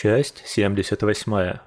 Часть 78.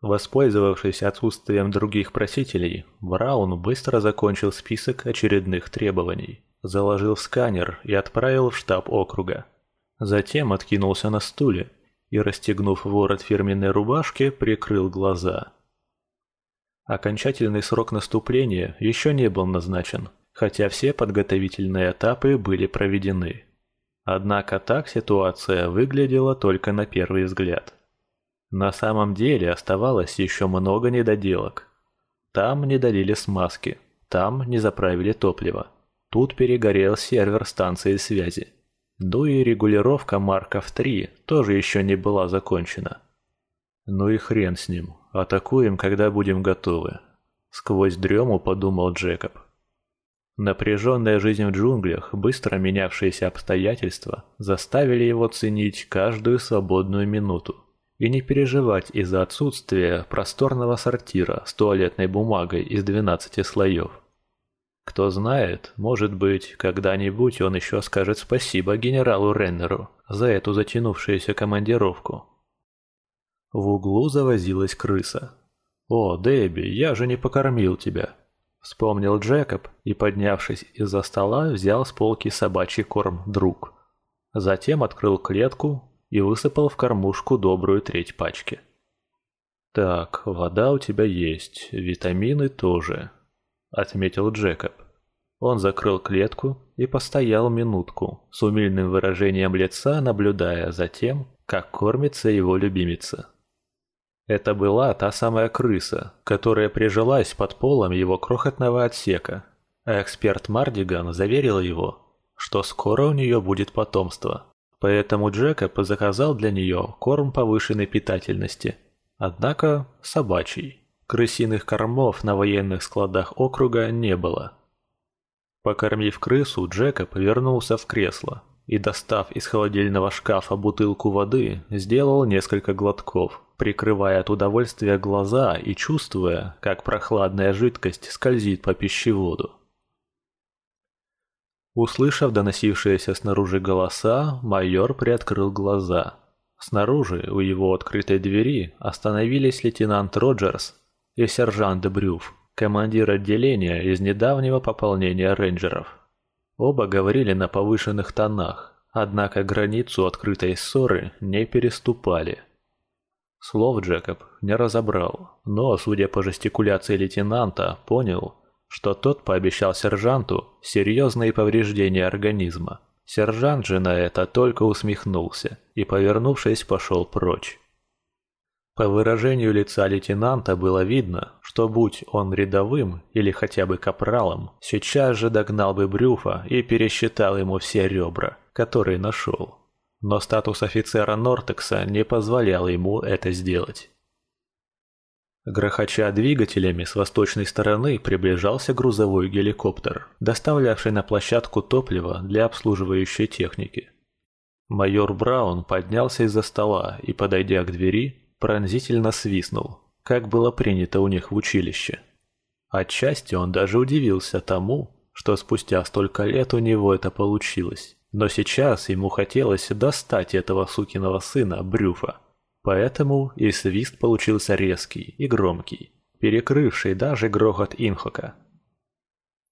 Воспользовавшись отсутствием других просителей, Браун быстро закончил список очередных требований, заложил в сканер и отправил в штаб округа. Затем откинулся на стуле и, расстегнув ворот фирменной рубашки, прикрыл глаза. Окончательный срок наступления еще не был назначен, хотя все подготовительные этапы были проведены. Однако так ситуация выглядела только на первый взгляд. На самом деле оставалось еще много недоделок. Там не долили смазки, там не заправили топливо. Тут перегорел сервер станции связи. Ну и регулировка Марков-3 тоже еще не была закончена. Ну и хрен с ним, атакуем, когда будем готовы. Сквозь дрему подумал Джекоб. Напряженная жизнь в джунглях, быстро менявшиеся обстоятельства заставили его ценить каждую свободную минуту и не переживать из-за отсутствия просторного сортира с туалетной бумагой из 12 слоев. Кто знает, может быть, когда-нибудь он еще скажет спасибо генералу Реннеру за эту затянувшуюся командировку. В углу завозилась крыса. «О, Дебби, я же не покормил тебя!» Вспомнил Джекоб и, поднявшись из-за стола, взял с полки собачий корм «Друг». Затем открыл клетку и высыпал в кормушку добрую треть пачки. «Так, вода у тебя есть, витамины тоже», — отметил Джекоб. Он закрыл клетку и постоял минутку, с умильным выражением лица наблюдая за тем, как кормится его любимица. Это была та самая крыса, которая прижилась под полом его крохотного отсека, эксперт Мардиган заверил его, что скоро у нее будет потомство. Поэтому Джекоб заказал для нее корм повышенной питательности, однако собачий. Крысиных кормов на военных складах округа не было. Покормив крысу, Джекоб вернулся в кресло и, достав из холодильного шкафа бутылку воды, сделал несколько глотков, прикрывая от удовольствия глаза и чувствуя, как прохладная жидкость скользит по пищеводу. Услышав доносившиеся снаружи голоса, майор приоткрыл глаза. Снаружи, у его открытой двери, остановились лейтенант Роджерс и сержант Брюф, командир отделения из недавнего пополнения рейнджеров. Оба говорили на повышенных тонах, однако границу открытой ссоры не переступали. Слов Джекоб не разобрал, но, судя по жестикуляции лейтенанта, понял, что тот пообещал сержанту серьезные повреждения организма. Сержант же на это только усмехнулся и, повернувшись, пошел прочь. По выражению лица лейтенанта было видно, что будь он рядовым или хотя бы капралом, сейчас же догнал бы Брюфа и пересчитал ему все ребра, которые нашел. Но статус офицера Нортекса не позволял ему это сделать. Грохоча двигателями с восточной стороны приближался грузовой геликоптер, доставлявший на площадку топливо для обслуживающей техники. Майор Браун поднялся из-за стола и, подойдя к двери, пронзительно свистнул, как было принято у них в училище. Отчасти он даже удивился тому, что спустя столько лет у него это получилось. Но сейчас ему хотелось достать этого сукиного сына Брюфа. Поэтому и свист получился резкий и громкий, перекрывший даже грохот Инхока.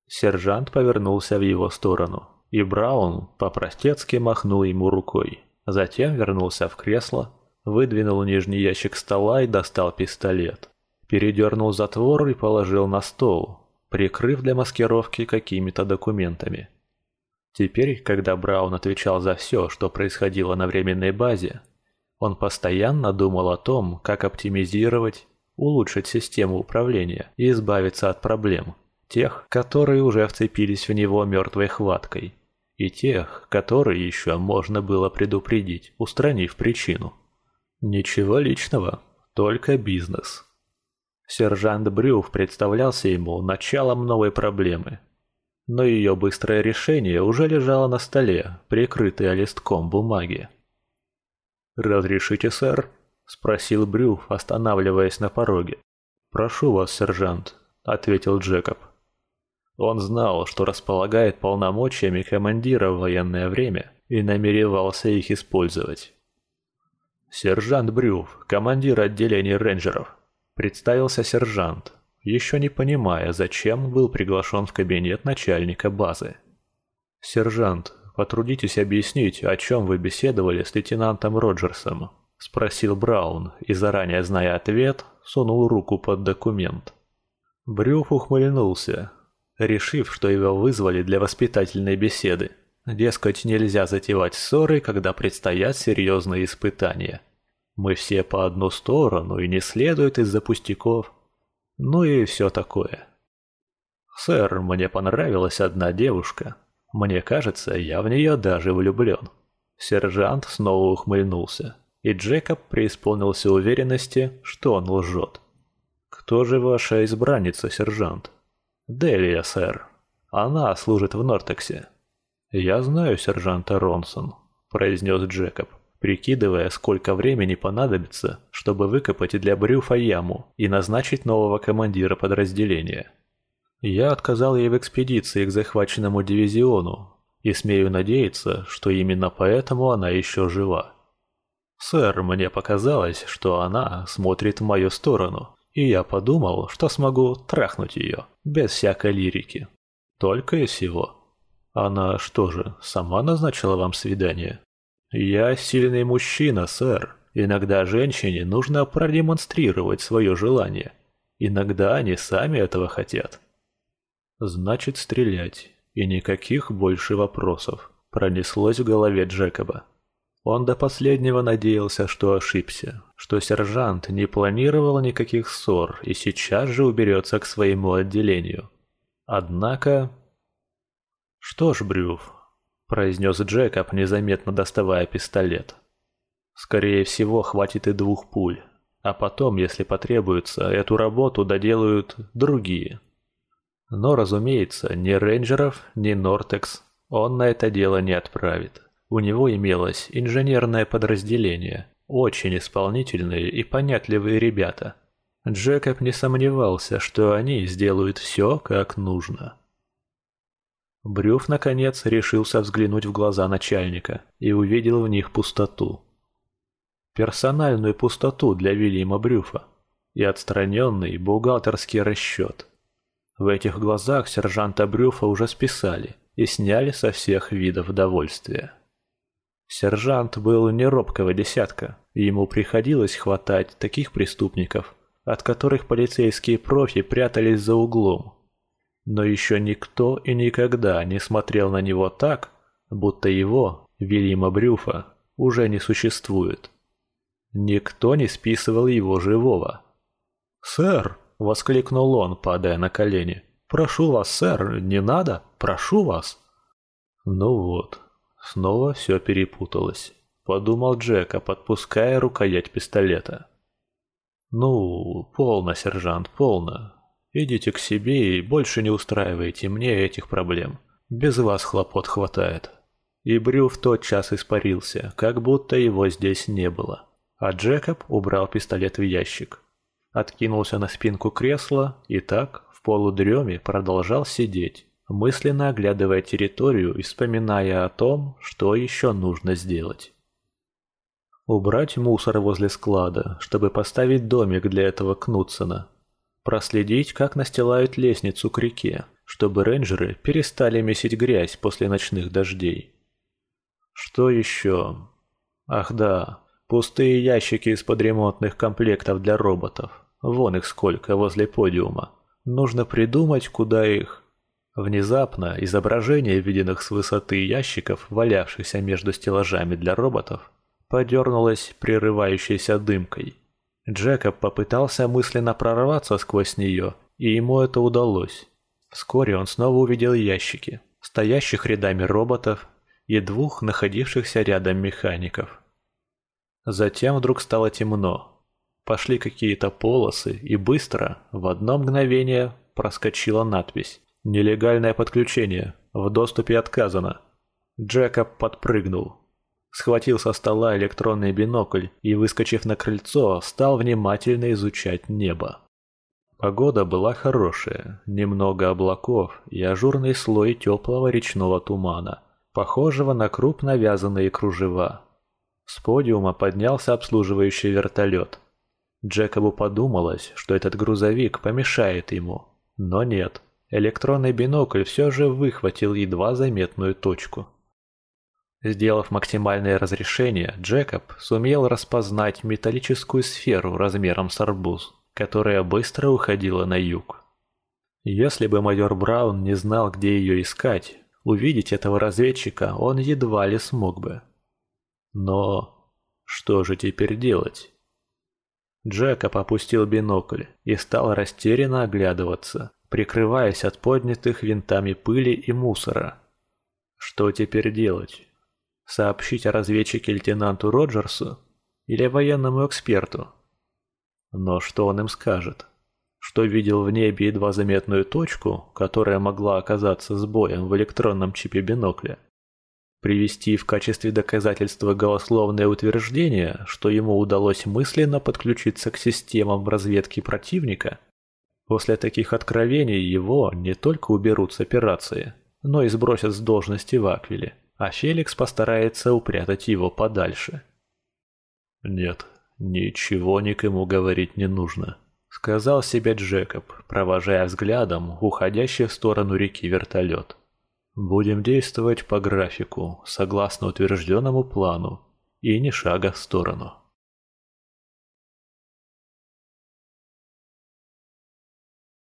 Сержант повернулся в его сторону, и Браун по-простецки махнул ему рукой. Затем вернулся в кресло выдвинул нижний ящик стола и достал пистолет. Передернул затвор и положил на стол, прикрыв для маскировки какими-то документами. Теперь, когда Браун отвечал за все, что происходило на временной базе, он постоянно думал о том, как оптимизировать, улучшить систему управления и избавиться от проблем, тех, которые уже вцепились в него мертвой хваткой, и тех, которые еще можно было предупредить, устранив причину. Ничего личного, только бизнес. Сержант Брюв представлялся ему началом новой проблемы. Но ее быстрое решение уже лежало на столе, прикрытое листком бумаги. «Разрешите, сэр?» – спросил Брюв, останавливаясь на пороге. «Прошу вас, сержант», – ответил Джекоб. Он знал, что располагает полномочиями командира в военное время и намеревался их использовать. «Сержант Брюв, командир отделения рейнджеров», — представился сержант, еще не понимая, зачем был приглашен в кабинет начальника базы. «Сержант, потрудитесь объяснить, о чем вы беседовали с лейтенантом Роджерсом», — спросил Браун и, заранее зная ответ, сунул руку под документ. Брюф ухмыльнулся, решив, что его вызвали для воспитательной беседы. Дескать, нельзя затевать ссоры, когда предстоят серьезные испытания. Мы все по одну сторону, и не следует из-за пустяков. Ну и все такое. «Сэр, мне понравилась одна девушка. Мне кажется, я в нее даже влюблен». Сержант снова ухмыльнулся, и Джекоб преисполнился уверенности, что он лжет. «Кто же ваша избранница, сержант?» «Делия, сэр. Она служит в Нортексе». «Я знаю сержанта Ронсон», — произнес Джекоб, прикидывая, сколько времени понадобится, чтобы выкопать для Брюфа яму и назначить нового командира подразделения. Я отказал ей в экспедиции к захваченному дивизиону и смею надеяться, что именно поэтому она еще жива. Сэр, мне показалось, что она смотрит в мою сторону, и я подумал, что смогу трахнуть ее, без всякой лирики. Только и всего. Она что же, сама назначила вам свидание? Я сильный мужчина, сэр. Иногда женщине нужно продемонстрировать свое желание. Иногда они сами этого хотят. Значит, стрелять. И никаких больше вопросов. Пронеслось в голове Джекоба. Он до последнего надеялся, что ошибся, что сержант не планировал никаких ссор и сейчас же уберется к своему отделению. Однако... «Что ж, Брюф», — произнес Джекоб, незаметно доставая пистолет. «Скорее всего, хватит и двух пуль, а потом, если потребуется, эту работу доделают другие». Но, разумеется, ни рейнджеров, ни Нортекс он на это дело не отправит. У него имелось инженерное подразделение, очень исполнительные и понятливые ребята. Джекоб не сомневался, что они сделают все, как нужно. Брюф, наконец, решился взглянуть в глаза начальника и увидел в них пустоту. Персональную пустоту для Вильяма Брюфа и отстраненный бухгалтерский расчет. В этих глазах сержанта Брюфа уже списали и сняли со всех видов довольствия. Сержант был не робкого десятка, и ему приходилось хватать таких преступников, от которых полицейские профи прятались за углом. Но еще никто и никогда не смотрел на него так, будто его, Вильяма Брюфа, уже не существует. Никто не списывал его живого. «Сэр!» — воскликнул он, падая на колени. «Прошу вас, сэр, не надо, прошу вас!» Ну вот, Снова все перепуталось, подумал Джека, подпуская рукоять пистолета. «Ну, полно, сержант, полно. Идите к себе и больше не устраивайте мне этих проблем. Без вас хлопот хватает». И Брюв тотчас испарился, как будто его здесь не было. А Джекоб убрал пистолет в ящик. Откинулся на спинку кресла и так, в полудреме, продолжал сидеть мысленно оглядывая территорию и вспоминая о том, что еще нужно сделать. Убрать мусор возле склада, чтобы поставить домик для этого Кнутсона. Проследить, как настилают лестницу к реке, чтобы рейнджеры перестали месить грязь после ночных дождей. Что еще? Ах да, пустые ящики из-под ремонтных комплектов для роботов. Вон их сколько возле подиума. Нужно придумать, куда их... Внезапно изображение виденных с высоты ящиков, валявшихся между стеллажами для роботов, подернулось прерывающейся дымкой. Джекоб попытался мысленно прорваться сквозь нее, и ему это удалось. Вскоре он снова увидел ящики, стоящих рядами роботов и двух находившихся рядом механиков. Затем вдруг стало темно. Пошли какие-то полосы, и быстро, в одно мгновение, проскочила надпись Нелегальное подключение. В доступе отказано. Джекоб подпрыгнул. Схватил со стола электронный бинокль и, выскочив на крыльцо, стал внимательно изучать небо. Погода была хорошая, немного облаков и ажурный слой теплого речного тумана, похожего на крупно вязаные кружева. С подиума поднялся обслуживающий вертолет. Джекобу подумалось, что этот грузовик помешает ему, но нет. Электронный бинокль все же выхватил едва заметную точку. Сделав максимальное разрешение, Джекоб сумел распознать металлическую сферу размером с арбуз, которая быстро уходила на юг. Если бы майор Браун не знал, где ее искать, увидеть этого разведчика он едва ли смог бы. Но что же теперь делать? Джекоб опустил бинокль и стал растерянно оглядываться, прикрываясь от поднятых винтами пыли и мусора. Что теперь делать? Сообщить о разведчике лейтенанту Роджерсу или военному эксперту? Но что он им скажет? Что видел в небе едва заметную точку, которая могла оказаться сбоем в электронном чипе бинокля? Привести в качестве доказательства голословное утверждение, что ему удалось мысленно подключиться к системам разведки противника – После таких откровений его не только уберут с операции, но и сбросят с должности в Аквиле, а Феликс постарается упрятать его подальше. «Нет, ничего никому говорить не нужно», — сказал себе Джекоб, провожая взглядом уходящий в сторону реки вертолет. «Будем действовать по графику, согласно утвержденному плану, и ни шага в сторону».